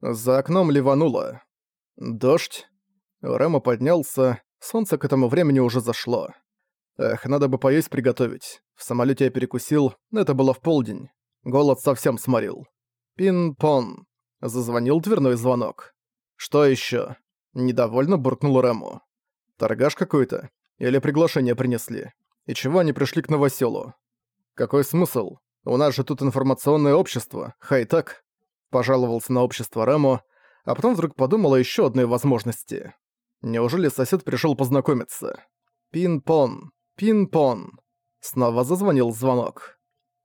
За окном ливануло. Дождь. Рэма поднялся, солнце к этому времени уже зашло. Эх, надо бы поесть приготовить. В самолете я перекусил, но это было в полдень. Голод совсем сморил. Пин-пон. Зазвонил дверной звонок. Что еще? Недовольно буркнул Рэму. Торгаш какой-то? Или приглашение принесли? И чего они пришли к новоселу? Какой смысл? У нас же тут информационное общество, хай-тек. Пожаловался на общество Рэму, а потом вдруг подумал о ещё одной возможности. Неужели сосед пришёл познакомиться? Пин-пон, пин-пон. Снова зазвонил звонок.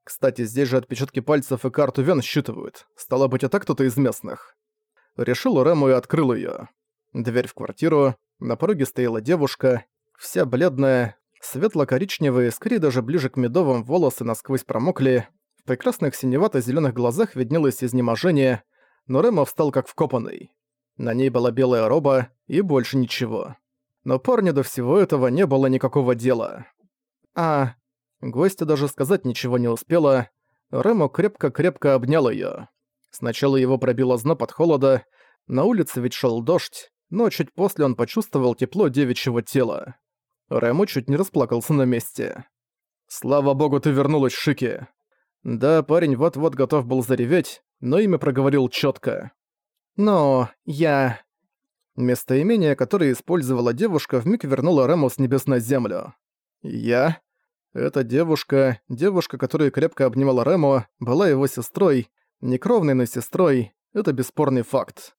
Кстати, здесь же отпечатки пальцев и карту вен считывают. Стало быть, это кто-то из местных. Решил Рэму и открыл её. Дверь в квартиру, на пороге стояла девушка, вся бледная, светло-коричневые, скорее даже ближе к медовым волосы насквозь промокли, прекрасных синевато-зелёных глазах виднелось изнеможение, но Рэма встал как вкопанный. На ней была белая роба и больше ничего. Но парню до всего этого не было никакого дела. А... Гостья даже сказать ничего не успела. Рэму крепко-крепко обнял её. Сначала его пробило зноб от холода, на улице ведь шёл дождь, но чуть после он почувствовал тепло девичьего тела. Рэму чуть не расплакался на месте. «Слава богу, ты вернулась, Шики!» Да, парень вот-вот готов был зареветь, но имя проговорил чётко. «Но я...» Местоимение, которое использовала девушка, вмиг вернуло Рэму с небес на землю. «Я?» Эта девушка, девушка, которая крепко обнимала Рэму, была его сестрой, не но сестрой, это бесспорный факт.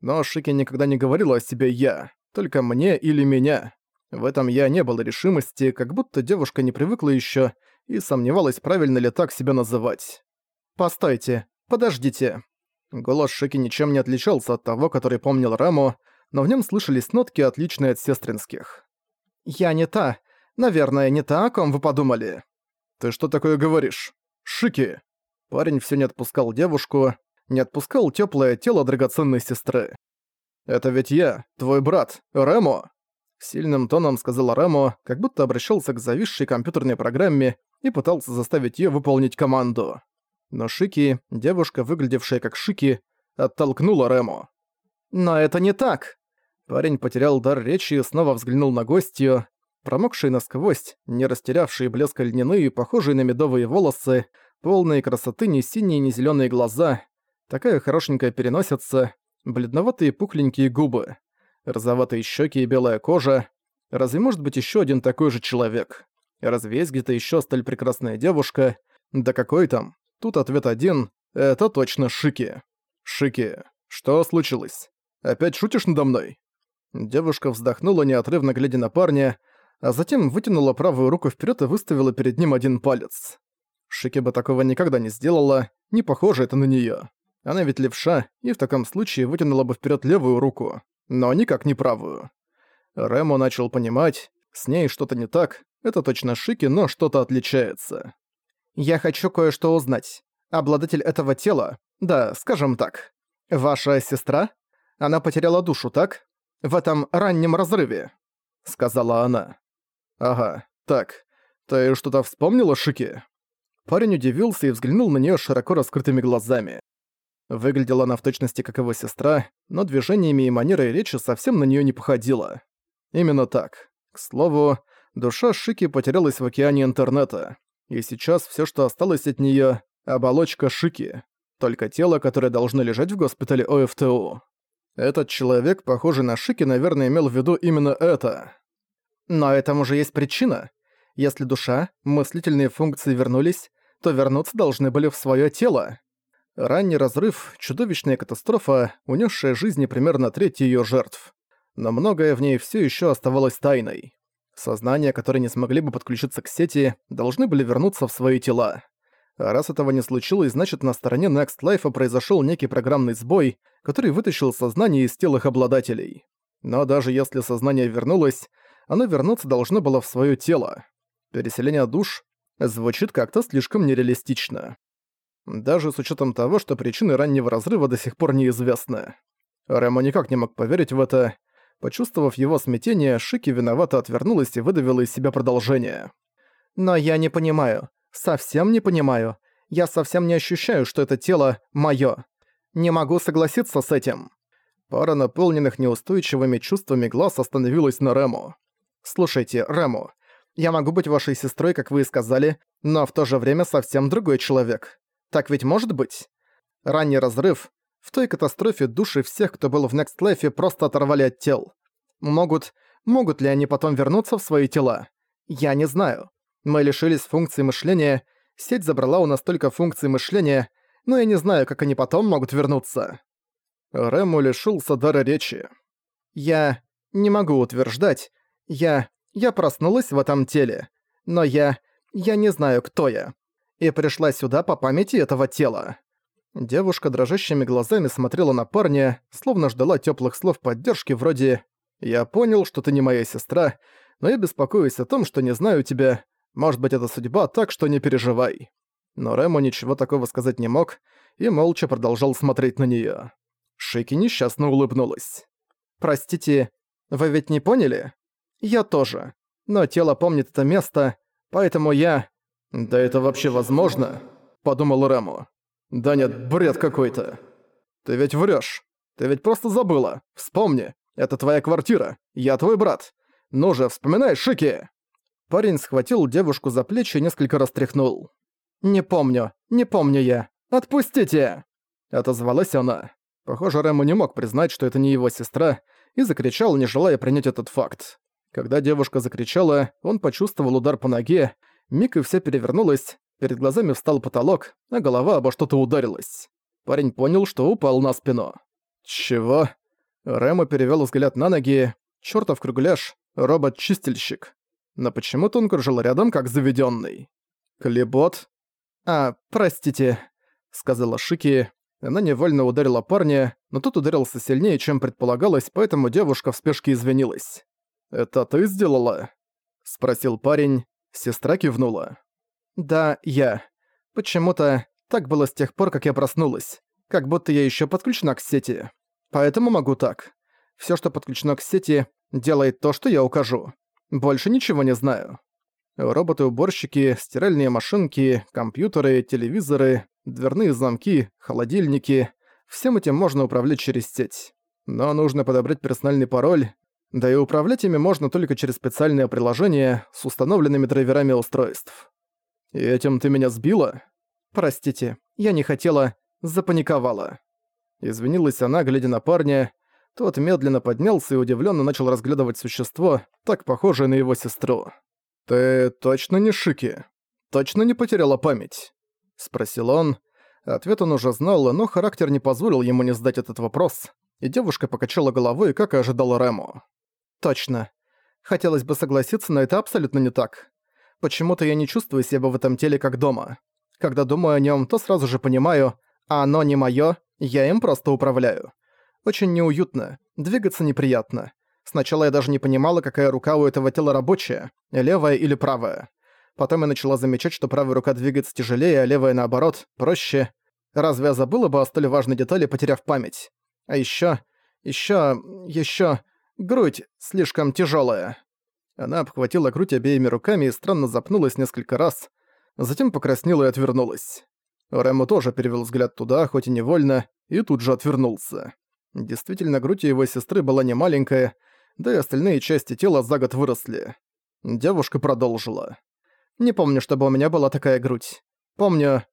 Но Шики никогда не говорила о себе «я», только «мне» или «меня». В этом я не было решимости, как будто девушка не привыкла еще и сомневалась, правильно ли так себя называть. «Постойте, подождите». Голос Шики ничем не отличался от того, который помнил Раму, но в нем слышались нотки, отличные от сестринских. «Я не та. Наверное, не та, о ком вы подумали». «Ты что такое говоришь? Шики!» Парень все не отпускал девушку, не отпускал теплое тело драгоценной сестры. «Это ведь я, твой брат, Ремо!» Сильным тоном сказал Ремо, как будто обращался к зависшей компьютерной программе и пытался заставить ее выполнить команду. Но Шики, девушка, выглядевшая как Шики, оттолкнула Ремо. «Но это не так!» Парень потерял дар речи и снова взглянул на гостью. Промокшие насквозь, не растерявшие блеска льняные, похожие на медовые волосы, полные красоты ни синие, ни зеленые глаза, такая хорошенькая переносица, бледноватые пухленькие губы, розоватые щеки и белая кожа. Разве может быть еще один такой же человек? Разве есть где-то еще столь прекрасная девушка? Да какой там? Тут ответ один — это точно Шики. Шики, что случилось? Опять шутишь надо мной? Девушка вздохнула, неотрывно глядя на парня, а затем вытянула правую руку вперед и выставила перед ним один палец. Шики бы такого никогда не сделала, не похоже это на нее. Она ведь левша, и в таком случае вытянула бы вперед левую руку, но никак не правую. Рэму начал понимать, с ней что-то не так, это точно Шики, но что-то отличается. «Я хочу кое-что узнать. Обладатель этого тела, да, скажем так, ваша сестра? Она потеряла душу, так? В этом раннем разрыве», — сказала она. «Ага, так, ты что-то вспомнила, Шики?» Парень удивился и взглянул на нее широко раскрытыми глазами. Выглядела она в точности как его сестра, но движениями и манерой речи совсем на нее не походила. Именно так. К слову, душа Шики потерялась в океане интернета, и сейчас все, что осталось от нее, оболочка Шики, только тело, которое должно лежать в госпитале ОФТУ. Этот человек, похожий на Шики, наверное, имел в виду именно это. Но этому же есть причина. Если душа, мыслительные функции вернулись, то вернуться должны были в свое тело. Ранний разрыв, чудовищная катастрофа, унесшая жизни примерно треть ее жертв. Но многое в ней все еще оставалось тайной. Сознания, которые не смогли бы подключиться к сети, должны были вернуться в свои тела. А раз этого не случилось, значит на стороне Next Life произошел некий программный сбой, который вытащил сознание из тел их обладателей. Но даже если сознание вернулось, оно вернуться должно было в свое тело. Переселение душ звучит как-то слишком нереалистично. Даже с учетом того, что причины раннего разрыва до сих пор неизвестны. Ремо никак не мог поверить в это. Почувствовав его смятение, Шики виновато отвернулась и выдавила из себя продолжение. «Но я не понимаю. Совсем не понимаю. Я совсем не ощущаю, что это тело моё. Не могу согласиться с этим». Пара наполненных неустойчивыми чувствами глаз остановилась на Рэму. «Слушайте, Рэму, я могу быть вашей сестрой, как вы и сказали, но в то же время совсем другой человек. Так ведь может быть? Ранний разрыв. В той катастрофе души всех, кто был в Next Life, просто оторвали от тел. Могут... Могут ли они потом вернуться в свои тела? Я не знаю. Мы лишились функции мышления, сеть забрала у нас только функции мышления, но я не знаю, как они потом могут вернуться. Рэму лишился дара речи. Я не могу утверждать. Я... Я проснулась в этом теле. Но я... Я не знаю, кто я. И пришла сюда по памяти этого тела. Девушка дрожащими глазами смотрела на парня, словно ждала теплых слов поддержки вроде «Я понял, что ты не моя сестра, но я беспокоюсь о том, что не знаю тебя. Может быть, это судьба, так что не переживай». Но Рэму ничего такого сказать не мог и молча продолжал смотреть на неё. Шики несчастно улыбнулась. «Простите, вы ведь не поняли? Я тоже. Но тело помнит это место, поэтому я...» «Да это вообще возможно?» – подумал Рэму. «Да нет, бред какой-то. Ты ведь врёшь. Ты ведь просто забыла. Вспомни, это твоя квартира. Я твой брат. Ну же, вспоминай, Шики!» Парень схватил девушку за плечи и несколько раз тряхнул. «Не помню, не помню я. Отпустите!» Отозвалась она. Похоже, Рэму не мог признать, что это не его сестра, и закричал, не желая принять этот факт. Когда девушка закричала, он почувствовал удар по ноге, миг и вся перевернулась, перед глазами встал потолок, а голова обо что-то ударилась. Парень понял, что упал на спину. «Чего?» Рэму перевёл взгляд на ноги. Чёртов кругляш, робот-чистильщик. Но почему-то он кружил рядом, как заведённый. «Клебот?» «А, простите», — сказала Шики. Она невольно ударила парня, но тот ударился сильнее, чем предполагалось, поэтому девушка в спешке извинилась. «Это ты сделала?» — спросил парень. Сестра кивнула. «Да, я. Почему-то так было с тех пор, как я проснулась. Как будто я ещё подключена к сети. Поэтому могу так. Всё, что подключено к сети, делает то, что я укажу. Больше ничего не знаю. Роботы-уборщики, стиральные машинки, компьютеры, телевизоры, дверные замки, холодильники – всем этим можно управлять через сеть. Но нужно подобрать персональный пароль, да и управлять ими можно только через специальное приложение с установленными драйверами устройств. И этим ты меня сбила? Простите, я не хотела, запаниковала. Извинилась она, глядя на парня. Тот медленно поднялся и удивленно начал разглядывать существо, так похожее на его сестру. «Ты точно не Шики? Точно не потеряла память?» Спросил он. Ответ он уже знал, но характер не позволил ему не задать этот вопрос, и девушка покачала головой, как и ожидала Рэму. «Точно. Хотелось бы согласиться, но это абсолютно не так. Почему-то я не чувствую себя в этом теле как дома. Когда думаю о нем, то сразу же понимаю, а оно не мое, я им просто управляю. Очень неуютно, двигаться неприятно. Сначала я даже не понимала, какая рука у этого тела рабочая, левая или правая. Потом я начала замечать, что правая рука двигается тяжелее, а левая, наоборот, проще. Разве я забыла бы о столь важной детали, потеряв память? А ещё... ещё... ещё... грудь слишком тяжёлая. Она обхватила грудь обеими руками и странно запнулась несколько раз, затем покраснела и отвернулась. Рэму тоже перевел взгляд туда, хоть и невольно, и тут же отвернулся. Действительно, грудь его сестры была не маленькая, да и остальные части тела за год выросли. Девушка продолжила. Не помню, чтобы у меня была такая грудь. Помню...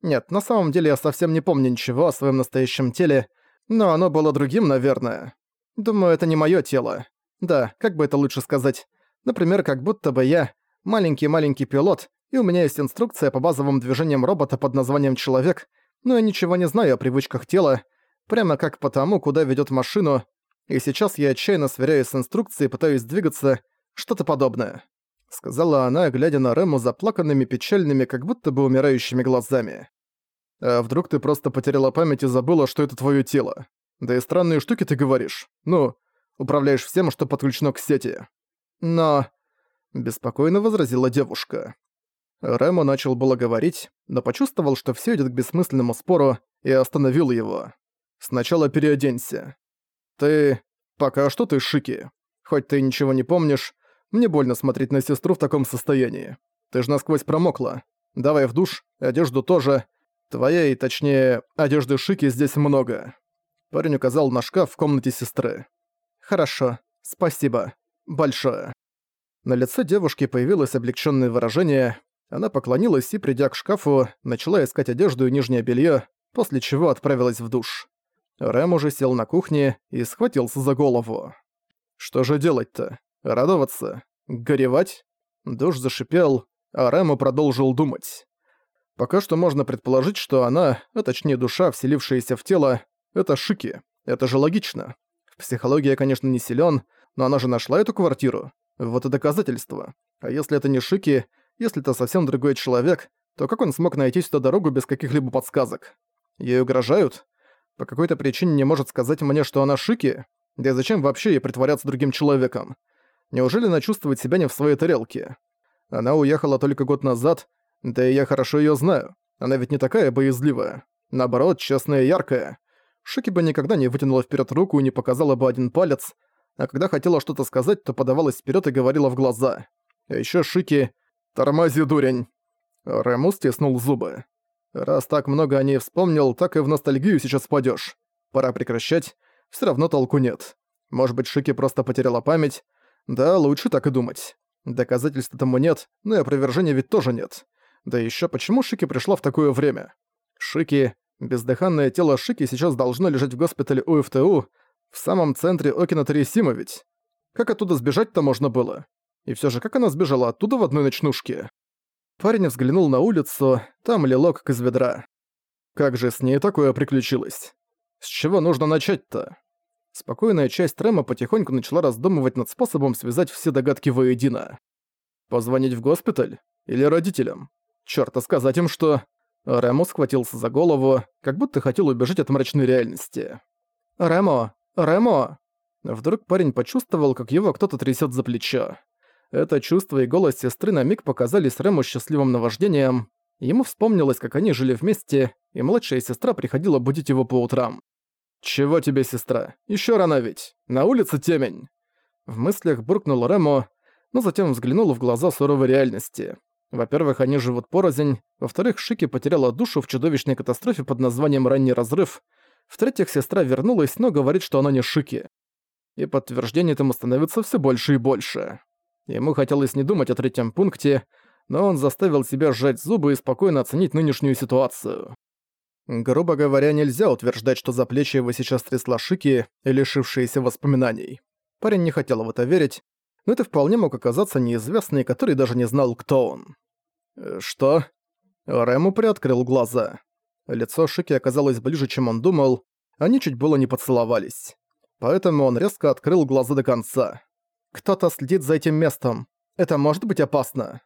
Нет, на самом деле я совсем не помню ничего о своем настоящем теле, но оно было другим, наверное. Думаю, это не мое тело. Да, как бы это лучше сказать. Например, как будто бы я маленький-маленький пилот, и у меня есть инструкция по базовым движениям робота под названием «Человек», но я ничего не знаю о привычках тела, прямо как по тому, куда ведет машину, и сейчас я отчаянно сверяюсь с инструкцией пытаюсь двигаться, что-то подобное сказала она, глядя на Рэму заплаканными, печальными, как будто бы умирающими глазами. «А вдруг ты просто потеряла память и забыла, что это твое тело? Да и странные штуки ты говоришь. Ну, управляешь всем, что подключено к сети». «Но...» – беспокойно возразила девушка. Рэму начал было говорить, но почувствовал, что все идет к бессмысленному спору, и остановил его. «Сначала переоденься. Ты... пока что ты шики. Хоть ты ничего не помнишь, мне больно смотреть на сестру в таком состоянии. Ты же насквозь промокла. Давай в душ, одежду тоже. Твоей, точнее, одежды Шики здесь много. Парень указал на шкаф в комнате сестры. Хорошо, спасибо. Большое. На лице девушки появилось облегченное выражение. Она поклонилась и, придя к шкафу, начала искать одежду и нижнее белье, после чего отправилась в душ. Рэм уже сел на кухне и схватился за голову. Что же делать-то? Радоваться? Горевать? Душ зашипел, а Рэму продолжил думать. Пока что можно предположить, что она, а точнее душа, вселившаяся в тело, это Шики. Это же логично. В психологии я, конечно, не силен, но она же нашла эту квартиру. Вот и доказательство. А если это не Шики, если это совсем другой человек, то как он смог найти сюда дорогу без каких-либо подсказок? Ей угрожают? По какой-то причине не может сказать мне, что она Шики? Да и зачем вообще ей притворяться другим человеком? Неужели она чувствует себя не в своей тарелке? Она уехала только год назад, да и я хорошо её знаю. Она ведь не такая боязливая. Наоборот, честная и яркая. Шики бы никогда не вытянула вперед руку и не показала бы один палец, а когда хотела что-то сказать, то подавалась вперед и говорила в глаза. А ещё Шики «Тормози, дурень!» Рэму стиснул зубы. «Раз так много о ней вспомнил, так и в ностальгию сейчас впадёшь. Пора прекращать, всё равно толку нет. Может быть, Шики просто потеряла память, да, лучше так и думать. Доказательств этому нет, но и опровержения ведь тоже нет. Да еще почему Шики пришла в такое время? Шики, бездыханное тело Шики сейчас должно лежать в госпитале УФТУ, в самом центре Окина Тарисима ведь. Как оттуда сбежать-то можно было? И все же как она сбежала оттуда в одной ночнушке? Парень взглянул на улицу, там лилок как из ведра. Как же с ней такое приключилось? С чего нужно начать-то? Спокойная часть Рэма потихоньку начала раздумывать над способом связать все догадки воедино. Позвонить в госпиталь? Или родителям? Чёрт, а сказать им, что... Рэму схватился за голову, как будто хотел убежать от мрачной реальности. «Рэмо! Рэмо!» Вдруг парень почувствовал, как его кто-то трясет за плечо. Это чувство и голос сестры на миг показались Рэму счастливым наваждением. Ему вспомнилось, как они жили вместе, и младшая сестра приходила будить его по утрам. «Чего тебе, сестра? Ещё рано ведь. На улице темень». В мыслях буркнул Рэму, но затем взглянул в глаза суровой реальности. Во-первых, они живут порознь, во-вторых, Шики потеряла душу в чудовищной катастрофе под названием «Ранний разрыв», в-третьих, сестра вернулась, но говорит, что она не Шики. И подтверждений этому становится все больше и больше. Ему хотелось не думать о третьем пункте, но он заставил себя сжать зубы и спокойно оценить нынешнюю ситуацию. Грубо говоря, нельзя утверждать, что за плечи его сейчас трясла Шики, лишившиеся воспоминаний. Парень не хотел в это верить, но это вполне мог оказаться неизвестный, который даже не знал, кто он. «Э, «Что?» Рэму приоткрыл глаза. Лицо Шики оказалось ближе, чем он думал, они чуть было не поцеловались. Поэтому он резко открыл глаза до конца. «Кто-то следит за этим местом. Это может быть опасно».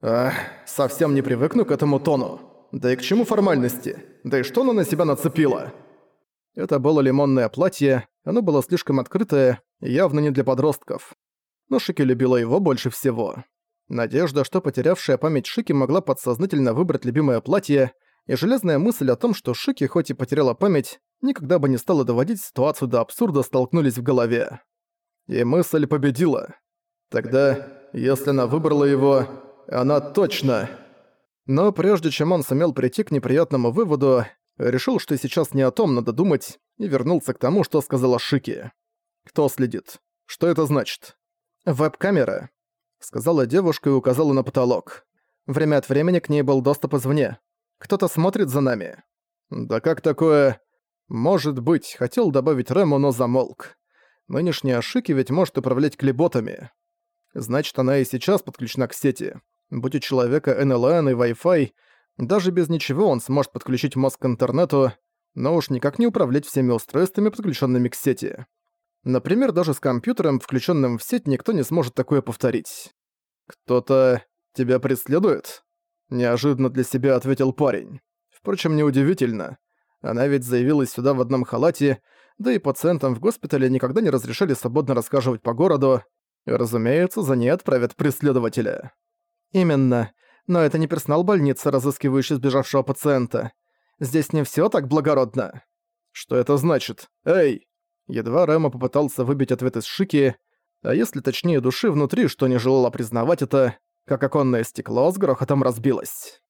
«Ах, совсем не привыкну к этому тону». Да и к чему формальности? Да и что она на себя нацепила? Это было лимонное платье, оно было слишком открытое, явно не для подростков. Но Шики любила его больше всего. Надежда, что потерявшая память Шики могла подсознательно выбрать любимое платье, и железная мысль о том, что Шики хоть и потеряла память, никогда бы не стала доводить ситуацию до абсурда, столкнулись в голове. И мысль победила. Тогда, если она выбрала его, она точно... Но прежде чем он сумел прийти к неприятному выводу, решил, что сейчас не о том надо думать, и вернулся к тому, что сказала Шики. «Кто следит? Что это значит?» «Веб-камера», — сказала девушка и указала на потолок. Время от времени к ней был доступ извне. Кто-то смотрит за нами. «Да как такое...» «Может быть», — хотел добавить Рэму, но замолк. Нынешняя Шики ведь может управлять клеботами. Значит, она и сейчас подключена к сети. Будь у человека НЛН и Wi-Fi, даже без ничего он сможет подключить мозг к интернету, но уж никак не управлять всеми устройствами, подключенными к сети. Например, даже с компьютером, включенным в сеть, никто не сможет такое повторить. «Кто-то тебя преследует?» Неожиданно для себя ответил парень. Впрочем, неудивительно. Она ведь заявилась сюда в одном халате, да и пациентам в госпитале никогда не разрешали свободно рассказывать по городу. Разумеется, за ней отправят преследователя. «Именно. Но это не персонал больницы, разыскивающий сбежавшего пациента. Здесь не всё так благородно». «Что это значит? Эй!» Едва Рэма попытался выбить ответ из Шики, а если точнее души внутри, что не желала признавать это, как оконное стекло с грохотом разбилось.